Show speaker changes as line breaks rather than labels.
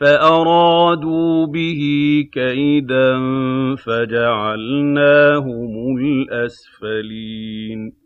فَأَرَادُوا بِهِ كَيْدًا فَجَعَلْنَاهُمُ الْأَسْفَلِينَ